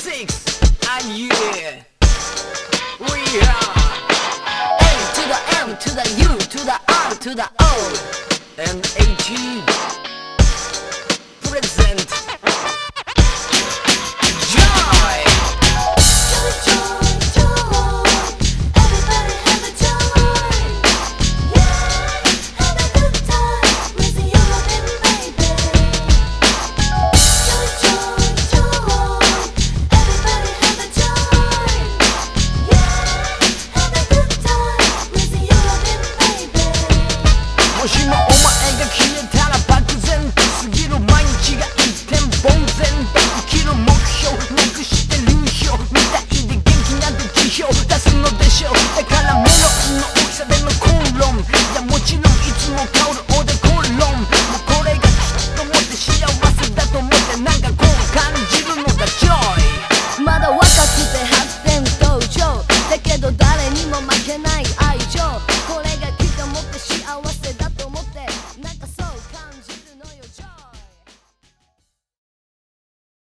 six and yeah, we are A to the M to the U to the R to the O and A G. I ain't gonna kill you,